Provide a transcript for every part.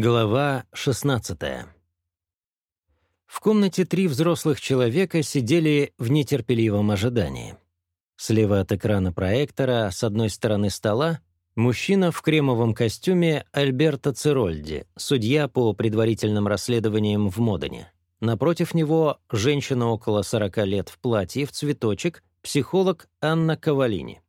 Глава 16 В комнате три взрослых человека сидели в нетерпеливом ожидании. Слева от экрана проектора, с одной стороны стола, мужчина в кремовом костюме Альберто Цирольди, судья по предварительным расследованиям в Модене. Напротив него женщина около 40 лет в платье в цветочек, психолог Анна Ковалини.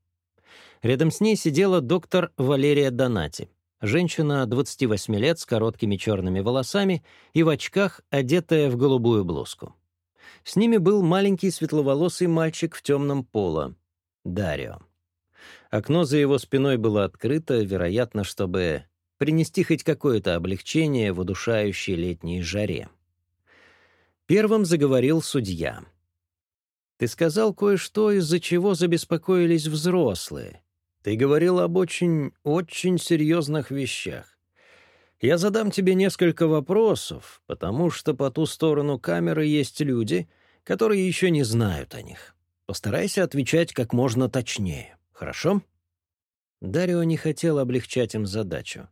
Рядом с ней сидела доктор Валерия Донати — Женщина 28 лет с короткими черными волосами и в очках, одетая в голубую блузку. С ними был маленький светловолосый мальчик в темном поло — Дарио. Окно за его спиной было открыто, вероятно, чтобы принести хоть какое-то облегчение в удушающей летней жаре. Первым заговорил судья. «Ты сказал кое-что, из-за чего забеспокоились взрослые. Ты говорил об очень, очень серьезных вещах. Я задам тебе несколько вопросов, потому что по ту сторону камеры есть люди, которые еще не знают о них. Постарайся отвечать как можно точнее, хорошо?» Дарио не хотел облегчать им задачу.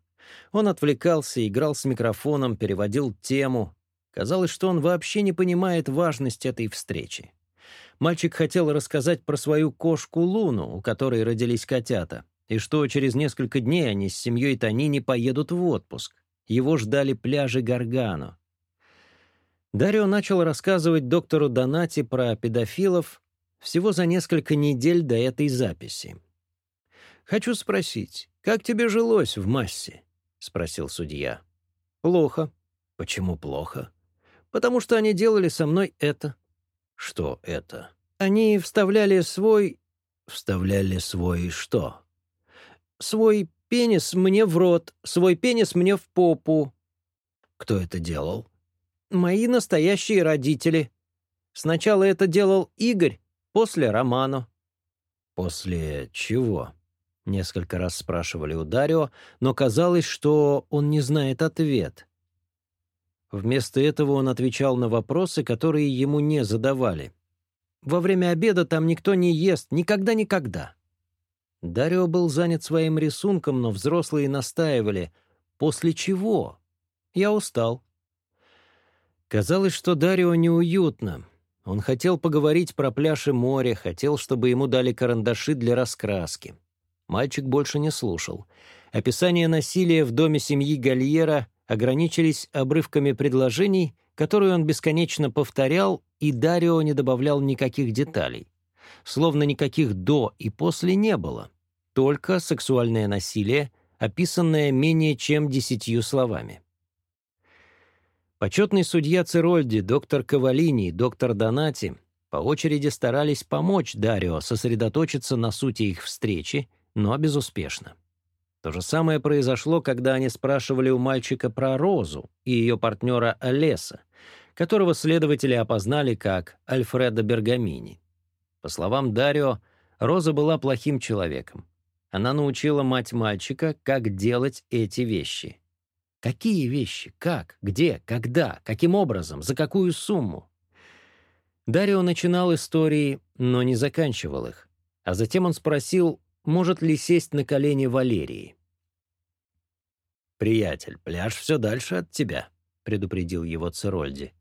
Он отвлекался, играл с микрофоном, переводил тему. Казалось, что он вообще не понимает важность этой встречи. Мальчик хотел рассказать про свою кошку Луну, у которой родились котята, и что через несколько дней они с семьей Танини поедут в отпуск. Его ждали пляжи Гаргано. Дарио начал рассказывать доктору Донати про педофилов всего за несколько недель до этой записи. «Хочу спросить, как тебе жилось в массе?» — спросил судья. «Плохо». «Почему плохо?» «Потому что они делали со мной это», что это. Они вставляли свой... Вставляли свой что? Свой пенис мне в рот, свой пенис мне в попу. Кто это делал? Мои настоящие родители. Сначала это делал Игорь, после Романо. После чего? Несколько раз спрашивали у Дарио, но казалось, что он не знает ответ. Вместо этого он отвечал на вопросы, которые ему не задавали. «Во время обеда там никто не ест, никогда-никогда». Дарио был занят своим рисунком, но взрослые настаивали. «После чего?» «Я устал». Казалось, что Дарио неуютно. Он хотел поговорить про пляж и море, хотел, чтобы ему дали карандаши для раскраски. Мальчик больше не слушал. Описание насилия в доме семьи Гальера ограничились обрывками предложений, которые он бесконечно повторял, и Дарио не добавлял никаких деталей. Словно никаких «до» и «после» не было. Только сексуальное насилие, описанное менее чем десятью словами. Почетный судья Цирольди, доктор Кавалини доктор Донати по очереди старались помочь Дарио сосредоточиться на сути их встречи, но безуспешно. То же самое произошло, когда они спрашивали у мальчика про Розу и ее партнера Олеса, которого следователи опознали как Альфреда Бергамини. По словам Дарио, Роза была плохим человеком. Она научила мать мальчика, как делать эти вещи. Какие вещи? Как? Где? Когда? Каким образом? За какую сумму? Дарио начинал истории, но не заканчивал их. А затем он спросил, может ли сесть на колени Валерии. «Приятель, пляж все дальше от тебя», — предупредил его Церольди.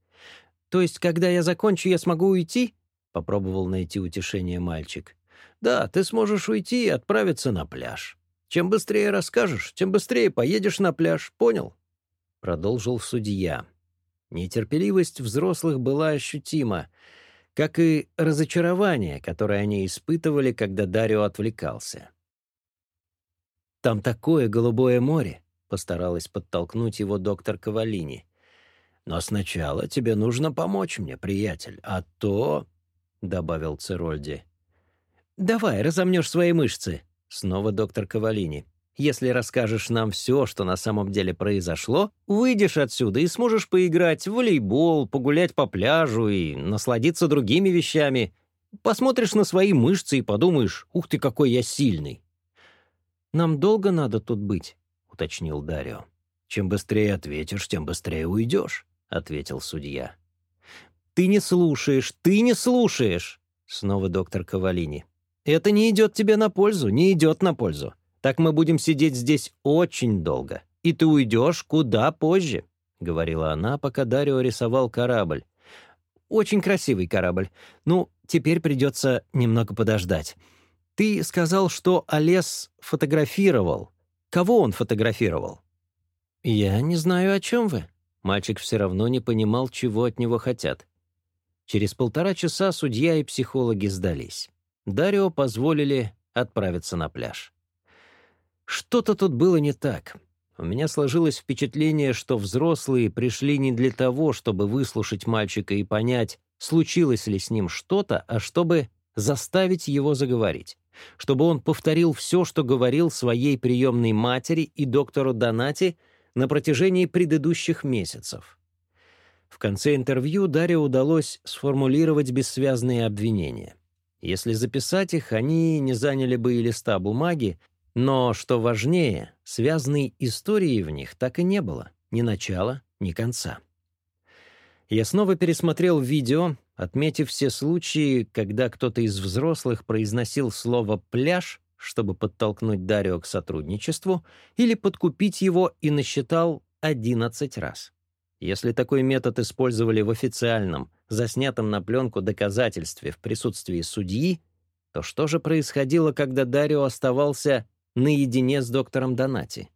«То есть, когда я закончу, я смогу уйти?» — попробовал найти утешение мальчик. «Да, ты сможешь уйти и отправиться на пляж. Чем быстрее расскажешь, тем быстрее поедешь на пляж, понял?» Продолжил судья. Нетерпеливость взрослых была ощутима, как и разочарование, которое они испытывали, когда Дарио отвлекался. «Там такое голубое море!» Постаралась подтолкнуть его доктор Кавалини. «Но сначала тебе нужно помочь мне, приятель, а то...» — добавил Цирольди. «Давай, разомнешь свои мышцы!» — снова доктор Кавалини. «Если расскажешь нам все, что на самом деле произошло, выйдешь отсюда и сможешь поиграть в волейбол, погулять по пляжу и насладиться другими вещами. Посмотришь на свои мышцы и подумаешь, ух ты, какой я сильный!» «Нам долго надо тут быть?» уточнил Дарио. «Чем быстрее ответишь, тем быстрее уйдешь», — ответил судья. «Ты не слушаешь, ты не слушаешь!» — снова доктор Ковалини. «Это не идет тебе на пользу, не идет на пользу. Так мы будем сидеть здесь очень долго, и ты уйдешь куда позже», — говорила она, пока Дарио рисовал корабль. «Очень красивый корабль. Ну, теперь придется немного подождать. Ты сказал, что Олес фотографировал. Кого он фотографировал?» «Я не знаю, о чем вы». Мальчик все равно не понимал, чего от него хотят. Через полтора часа судья и психологи сдались. Дарио позволили отправиться на пляж. Что-то тут было не так. У меня сложилось впечатление, что взрослые пришли не для того, чтобы выслушать мальчика и понять, случилось ли с ним что-то, а чтобы заставить его заговорить чтобы он повторил все, что говорил своей приемной матери и доктору Донати на протяжении предыдущих месяцев. В конце интервью Даре удалось сформулировать бессвязные обвинения. Если записать их, они не заняли бы и листа бумаги, но, что важнее, связанной истории в них так и не было, ни начала, ни конца. Я снова пересмотрел видео отметив все случаи, когда кто-то из взрослых произносил слово «пляж», чтобы подтолкнуть Дарио к сотрудничеству, или подкупить его и насчитал 11 раз. Если такой метод использовали в официальном, заснятом на пленку доказательстве в присутствии судьи, то что же происходило, когда Дарио оставался наедине с доктором Донати?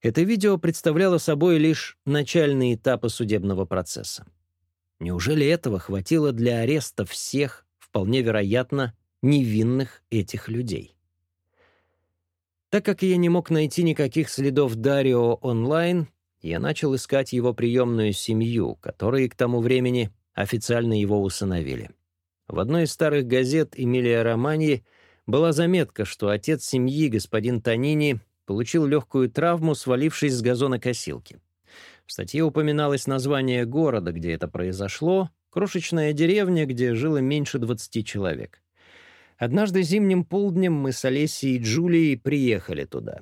Это видео представляло собой лишь начальные этапы судебного процесса. Неужели этого хватило для ареста всех, вполне вероятно, невинных этих людей? Так как я не мог найти никаких следов Дарио онлайн, я начал искать его приемную семью, которые к тому времени официально его усыновили. В одной из старых газет Эмилия Романьи была заметка, что отец семьи, господин Танини, получил легкую травму, свалившись с газона косилки. В статье упоминалось название города, где это произошло, крошечная деревня, где жило меньше 20 человек. Однажды зимним полднем мы с Олесей и Джулией приехали туда.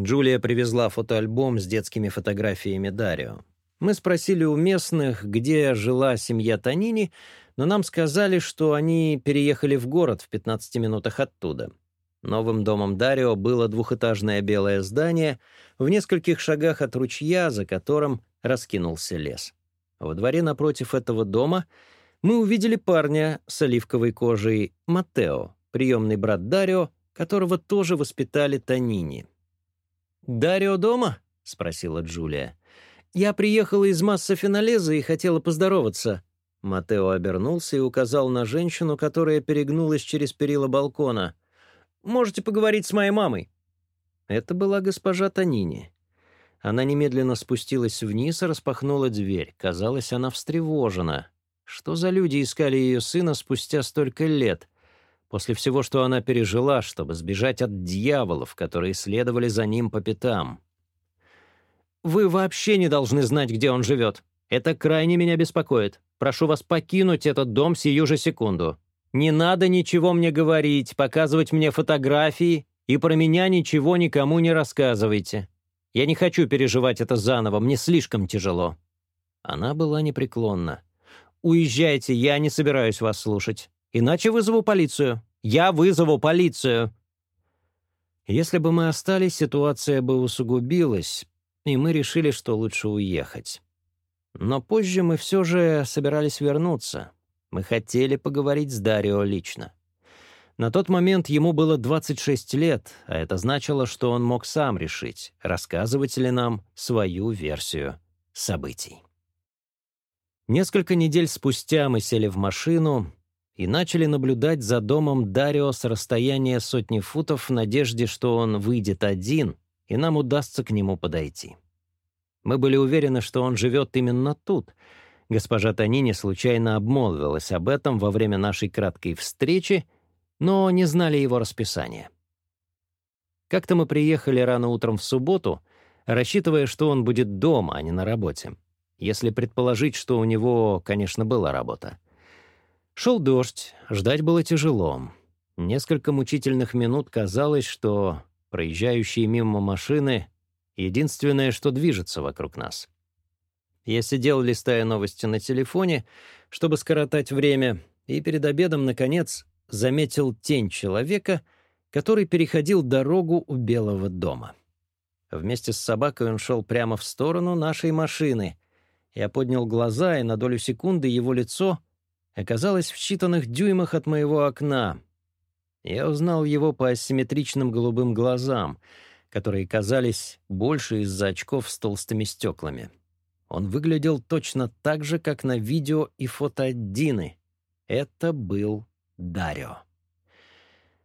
Джулия привезла фотоальбом с детскими фотографиями Дарио. Мы спросили у местных, где жила семья Танини, но нам сказали, что они переехали в город в 15 минутах оттуда — Новым домом Дарио было двухэтажное белое здание в нескольких шагах от ручья, за которым раскинулся лес. Во дворе напротив этого дома мы увидели парня с оливковой кожей Матео, приемный брат Дарио, которого тоже воспитали Танини. «Дарио дома?» — спросила Джулия. «Я приехала из масса Финалеза и хотела поздороваться». Матео обернулся и указал на женщину, которая перегнулась через перила балкона — Можете поговорить с моей мамой». Это была госпожа Танини. Она немедленно спустилась вниз и распахнула дверь. Казалось, она встревожена. Что за люди искали ее сына спустя столько лет? После всего, что она пережила, чтобы сбежать от дьяволов, которые следовали за ним по пятам. «Вы вообще не должны знать, где он живет. Это крайне меня беспокоит. Прошу вас покинуть этот дом сию же секунду», не надо ничего мне говорить, показывать мне фотографии и про меня ничего никому не рассказывайте. Я не хочу переживать это заново, мне слишком тяжело». Она была непреклонна. «Уезжайте, я не собираюсь вас слушать. Иначе вызову полицию. Я вызову полицию!» Если бы мы остались, ситуация бы усугубилась, и мы решили, что лучше уехать. Но позже мы все же собирались вернуться, мы хотели поговорить с Дарио лично. На тот момент ему было 26 лет, а это значило, что он мог сам решить, рассказывать ли нам свою версию событий. Несколько недель спустя мы сели в машину и начали наблюдать за домом Дарио с расстояния сотни футов в надежде, что он выйдет один, и нам удастся к нему подойти. Мы были уверены, что он живет именно тут — Госпожа Танини случайно обмолвилась об этом во время нашей краткой встречи, но не знали его расписания. Как-то мы приехали рано утром в субботу, рассчитывая, что он будет дома, а не на работе. Если предположить, что у него, конечно, была работа. Шел дождь, ждать было тяжело. Несколько мучительных минут казалось, что проезжающие мимо машины — единственное, что движется вокруг нас — я сидел, листая новости на телефоне, чтобы скоротать время, и перед обедом, наконец, заметил тень человека, который переходил дорогу у Белого дома. Вместе с собакой он шел прямо в сторону нашей машины. Я поднял глаза, и на долю секунды его лицо оказалось в считанных дюймах от моего окна. Я узнал его по асимметричным голубым глазам, которые казались больше из-за очков с толстыми стеклами. Он выглядел точно так же, как на видео и фото Дины. Это был Дарио.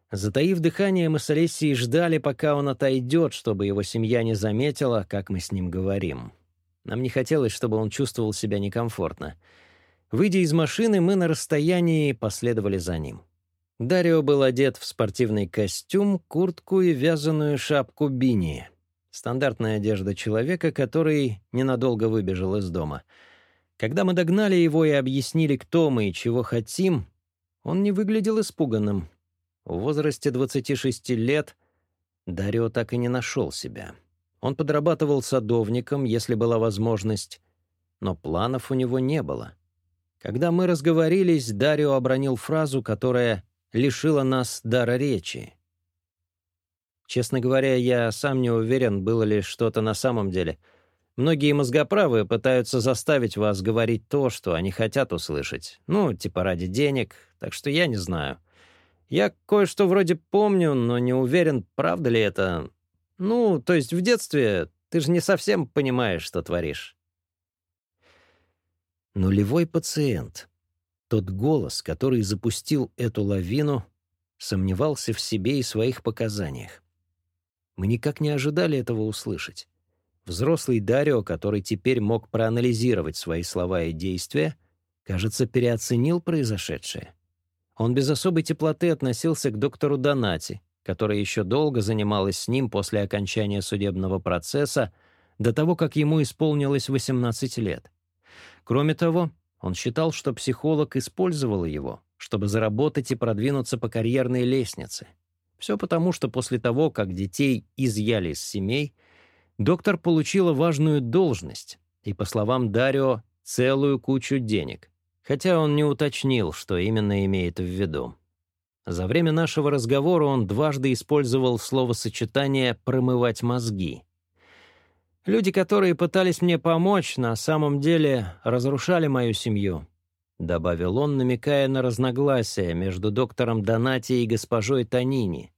Затаив дыхание, мы с Олесией ждали, пока он отойдет, чтобы его семья не заметила, как мы с ним говорим. Нам не хотелось, чтобы он чувствовал себя некомфортно. Выйдя из машины, мы на расстоянии последовали за ним. Дарио был одет в спортивный костюм, куртку и вязаную шапку бини. Стандартная одежда человека, который ненадолго выбежал из дома. Когда мы догнали его и объяснили, кто мы и чего хотим, он не выглядел испуганным. В возрасте 26 лет Дарио так и не нашел себя. Он подрабатывал садовником, если была возможность, но планов у него не было. Когда мы разговорились, Дарио обронил фразу, которая лишила нас дара речи. Честно говоря, я сам не уверен, было ли что-то на самом деле. Многие мозгоправы пытаются заставить вас говорить то, что они хотят услышать. Ну, типа ради денег, так что я не знаю. Я кое-что вроде помню, но не уверен, правда ли это. Ну, то есть в детстве ты же не совсем понимаешь, что творишь. Нулевой пациент. Тот голос, который запустил эту лавину, сомневался в себе и своих показаниях. Мы никак не ожидали этого услышать. Взрослый Дарио, который теперь мог проанализировать свои слова и действия, кажется, переоценил произошедшее. Он без особой теплоты относился к доктору Донати, которая еще долго занималась с ним после окончания судебного процесса, до того, как ему исполнилось 18 лет. Кроме того, он считал, что психолог использовал его, чтобы заработать и продвинуться по карьерной лестнице — все потому, что после того, как детей изъяли из семей, доктор получила важную должность и, по словам Дарио, целую кучу денег, хотя он не уточнил, что именно имеет в виду. За время нашего разговора он дважды использовал словосочетание «промывать мозги». Люди, которые пытались мне помочь, на самом деле разрушали мою семью — добавил он, намекая на разногласия между доктором Донати и госпожой Танини.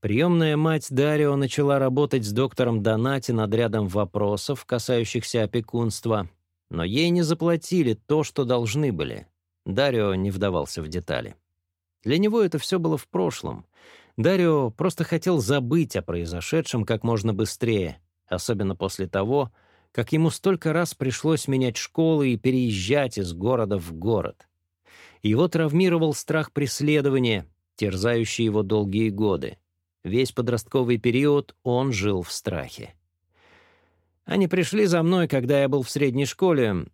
Приемная мать Дарио начала работать с доктором Донати над рядом вопросов, касающихся опекунства, но ей не заплатили то, что должны были. Дарио не вдавался в детали. Для него это все было в прошлом. Дарио просто хотел забыть о произошедшем как можно быстрее, особенно после того, как ему столько раз пришлось менять школы и переезжать из города в город. Его травмировал страх преследования, терзающий его долгие годы. Весь подростковый период он жил в страхе. Они пришли за мной, когда я был в средней школе.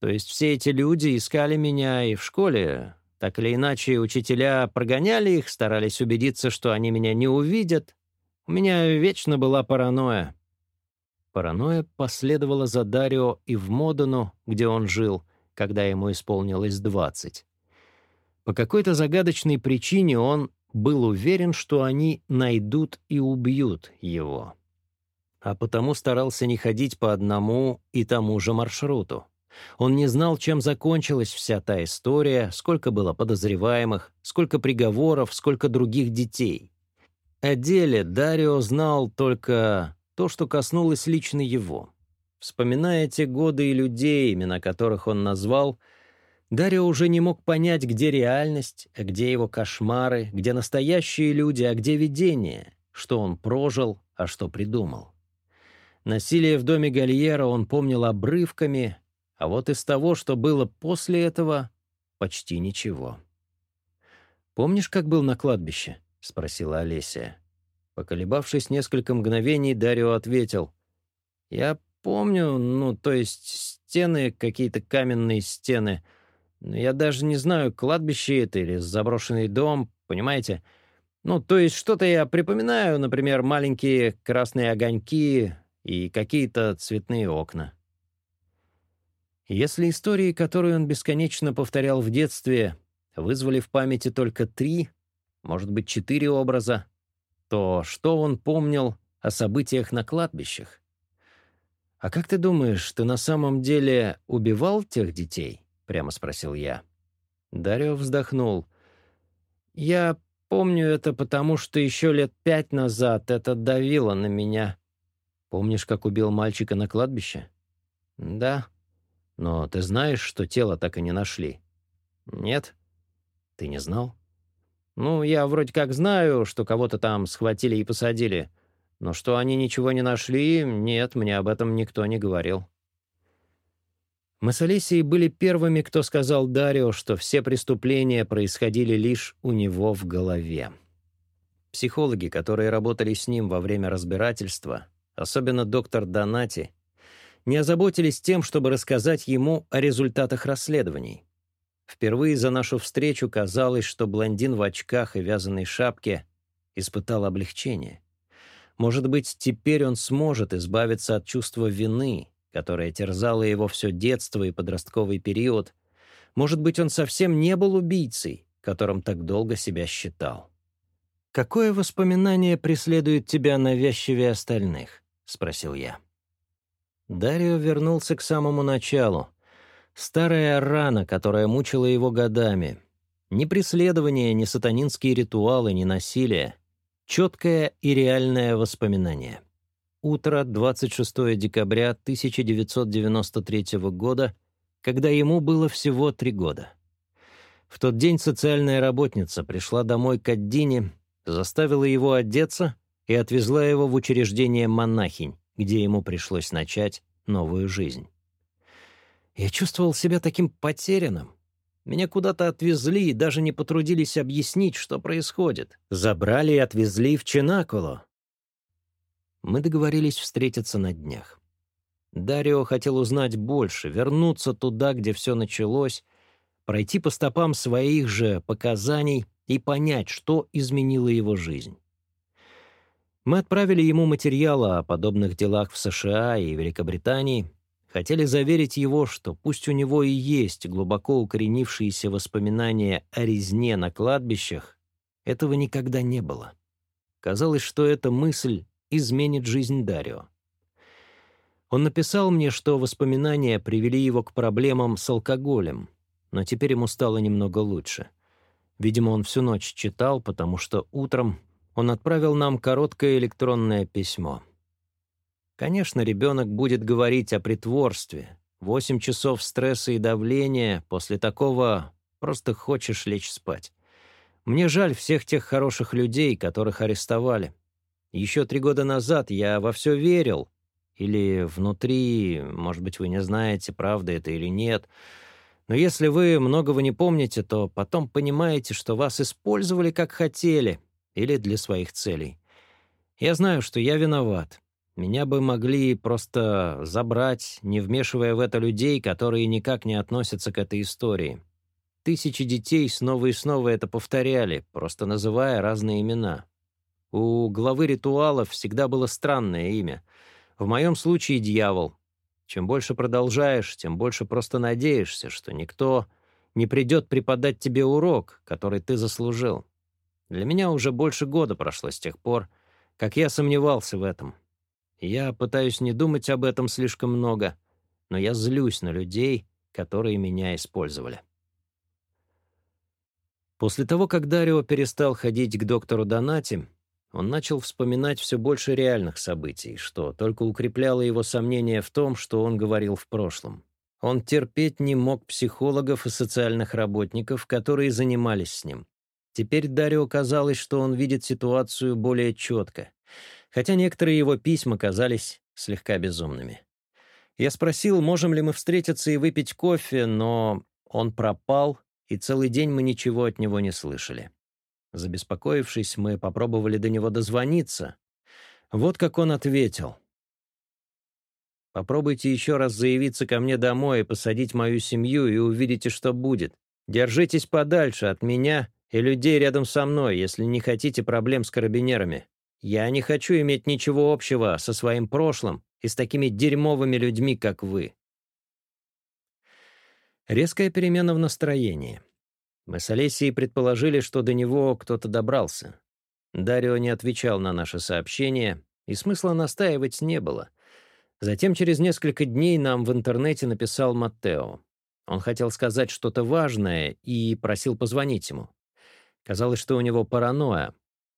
То есть все эти люди искали меня и в школе. Так или иначе, учителя прогоняли их, старались убедиться, что они меня не увидят. У меня вечно была паранойя. Паранойя последовала за Дарио и в Модену, где он жил, когда ему исполнилось 20. По какой-то загадочной причине он был уверен, что они найдут и убьют его. А потому старался не ходить по одному и тому же маршруту. Он не знал, чем закончилась вся та история, сколько было подозреваемых, сколько приговоров, сколько других детей. О деле Дарио знал только то, что коснулось лично его. Вспоминая те годы и людей, имена которых он назвал, Дарья уже не мог понять, где реальность, а где его кошмары, где настоящие люди, а где видения, что он прожил, а что придумал. Насилие в доме Гальера он помнил обрывками, а вот из того, что было после этого, почти ничего. «Помнишь, как был на кладбище?» — спросила Олеся. Поколебавшись несколько мгновений, Дарио ответил. «Я помню, ну, то есть стены, какие-то каменные стены. Но я даже не знаю, кладбище это или заброшенный дом, понимаете? Ну, то есть что-то я припоминаю, например, маленькие красные огоньки и какие-то цветные окна». Если истории, которые он бесконечно повторял в детстве, вызвали в памяти только три, может быть, четыре образа, то что он помнил о событиях на кладбищах? «А как ты думаешь, ты на самом деле убивал тех детей?» — прямо спросил я. Дарио вздохнул. «Я помню это потому, что еще лет пять назад это давило на меня». «Помнишь, как убил мальчика на кладбище?» «Да». «Но ты знаешь, что тело так и не нашли?» «Нет». «Ты не знал?» Ну, я вроде как знаю, что кого-то там схватили и посадили. Но что они ничего не нашли, нет, мне об этом никто не говорил. Мы с Алисией были первыми, кто сказал Дарио, что все преступления происходили лишь у него в голове. Психологи, которые работали с ним во время разбирательства, особенно доктор Донати, не озаботились тем, чтобы рассказать ему о результатах расследований. Впервые за нашу встречу казалось, что блондин в очках и вязаной шапке испытал облегчение. Может быть, теперь он сможет избавиться от чувства вины, которое терзало его все детство и подростковый период. Может быть, он совсем не был убийцей, которым так долго себя считал. «Какое воспоминание преследует тебя навязчивее остальных?» — спросил я. Дарио вернулся к самому началу — Старая рана, которая мучила его годами. Ни преследование, ни сатанинские ритуалы, ни насилие. Четкое и реальное воспоминание. Утро 26 декабря 1993 года, когда ему было всего три года. В тот день социальная работница пришла домой к Аддине, заставила его одеться и отвезла его в учреждение монахинь, где ему пришлось начать новую жизнь. Я чувствовал себя таким потерянным. Меня куда-то отвезли и даже не потрудились объяснить, что происходит. Забрали и отвезли в Чинакуло. Мы договорились встретиться на днях. Дарио хотел узнать больше, вернуться туда, где все началось, пройти по стопам своих же показаний и понять, что изменило его жизнь. Мы отправили ему материалы о подобных делах в США и Великобритании, хотели заверить его, что пусть у него и есть глубоко укоренившиеся воспоминания о резне на кладбищах, этого никогда не было. Казалось, что эта мысль изменит жизнь Дарио. Он написал мне, что воспоминания привели его к проблемам с алкоголем, но теперь ему стало немного лучше. Видимо, он всю ночь читал, потому что утром он отправил нам короткое электронное письмо — Конечно, ребенок будет говорить о притворстве. Восемь часов стресса и давления, после такого просто хочешь лечь спать. Мне жаль всех тех хороших людей, которых арестовали. Еще три года назад я во все верил. Или внутри, может быть, вы не знаете, правда это или нет. Но если вы многого не помните, то потом понимаете, что вас использовали как хотели или для своих целей. Я знаю, что я виноват. Меня бы могли просто забрать, не вмешивая в это людей, которые никак не относятся к этой истории. Тысячи детей снова и снова это повторяли, просто называя разные имена. У главы ритуалов всегда было странное имя. В моем случае — дьявол. Чем больше продолжаешь, тем больше просто надеешься, что никто не придет преподать тебе урок, который ты заслужил. Для меня уже больше года прошло с тех пор, как я сомневался в этом. — я пытаюсь не думать об этом слишком много, но я злюсь на людей, которые меня использовали. После того, как Дарио перестал ходить к доктору Донати, он начал вспоминать все больше реальных событий, что только укрепляло его сомнение в том, что он говорил в прошлом. Он терпеть не мог психологов и социальных работников, которые занимались с ним. Теперь Дарио казалось, что он видит ситуацию более четко хотя некоторые его письма казались слегка безумными. Я спросил, можем ли мы встретиться и выпить кофе, но он пропал, и целый день мы ничего от него не слышали. Забеспокоившись, мы попробовали до него дозвониться. Вот как он ответил. «Попробуйте еще раз заявиться ко мне домой и посадить мою семью, и увидите, что будет. Держитесь подальше от меня и людей рядом со мной, если не хотите проблем с карабинерами. Я не хочу иметь ничего общего со своим прошлым и с такими дерьмовыми людьми, как вы. Резкая перемена в настроении. Мы с Олесией предположили, что до него кто-то добрался. Дарио не отвечал на наше сообщение, и смысла настаивать не было. Затем через несколько дней нам в интернете написал Маттео. Он хотел сказать что-то важное и просил позвонить ему. Казалось, что у него паранойя,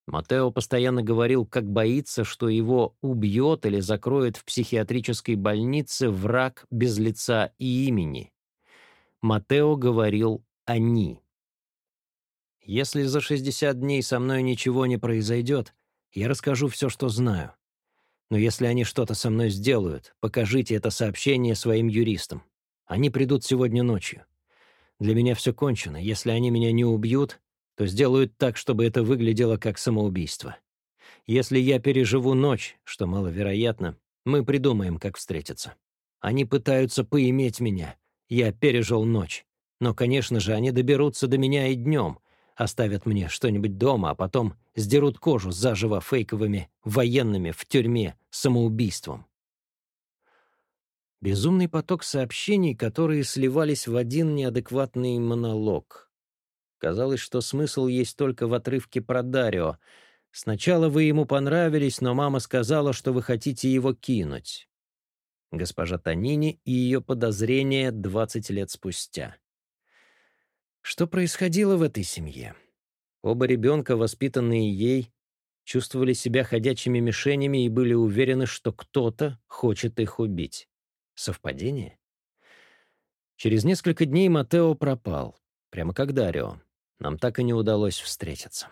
Матео постоянно говорил, как боится, что его убьет или закроет в психиатрической больнице враг без лица и имени. Матео говорил «они». «Если за 60 дней со мной ничего не произойдет, я расскажу все, что знаю. Но если они что-то со мной сделают, покажите это сообщение своим юристам. Они придут сегодня ночью. Для меня все кончено. Если они меня не убьют, то сделают так, чтобы это выглядело как самоубийство. Если я переживу ночь, что маловероятно, мы придумаем, как встретиться. Они пытаются поиметь меня. Я пережил ночь. Но, конечно же, они доберутся до меня и днем, оставят мне что-нибудь дома, а потом сдерут кожу заживо фейковыми военными в тюрьме самоубийством. Безумный поток сообщений, которые сливались в один неадекватный монолог — Казалось, что смысл есть только в отрывке про Дарио. «Сначала вы ему понравились, но мама сказала, что вы хотите его кинуть». Госпожа Танини и ее подозрения 20 лет спустя. Что происходило в этой семье? Оба ребенка, воспитанные ей, чувствовали себя ходячими мишенями и были уверены, что кто-то хочет их убить. Совпадение? Через несколько дней Матео пропал, прямо как Дарио. Нам так и не удалось встретиться.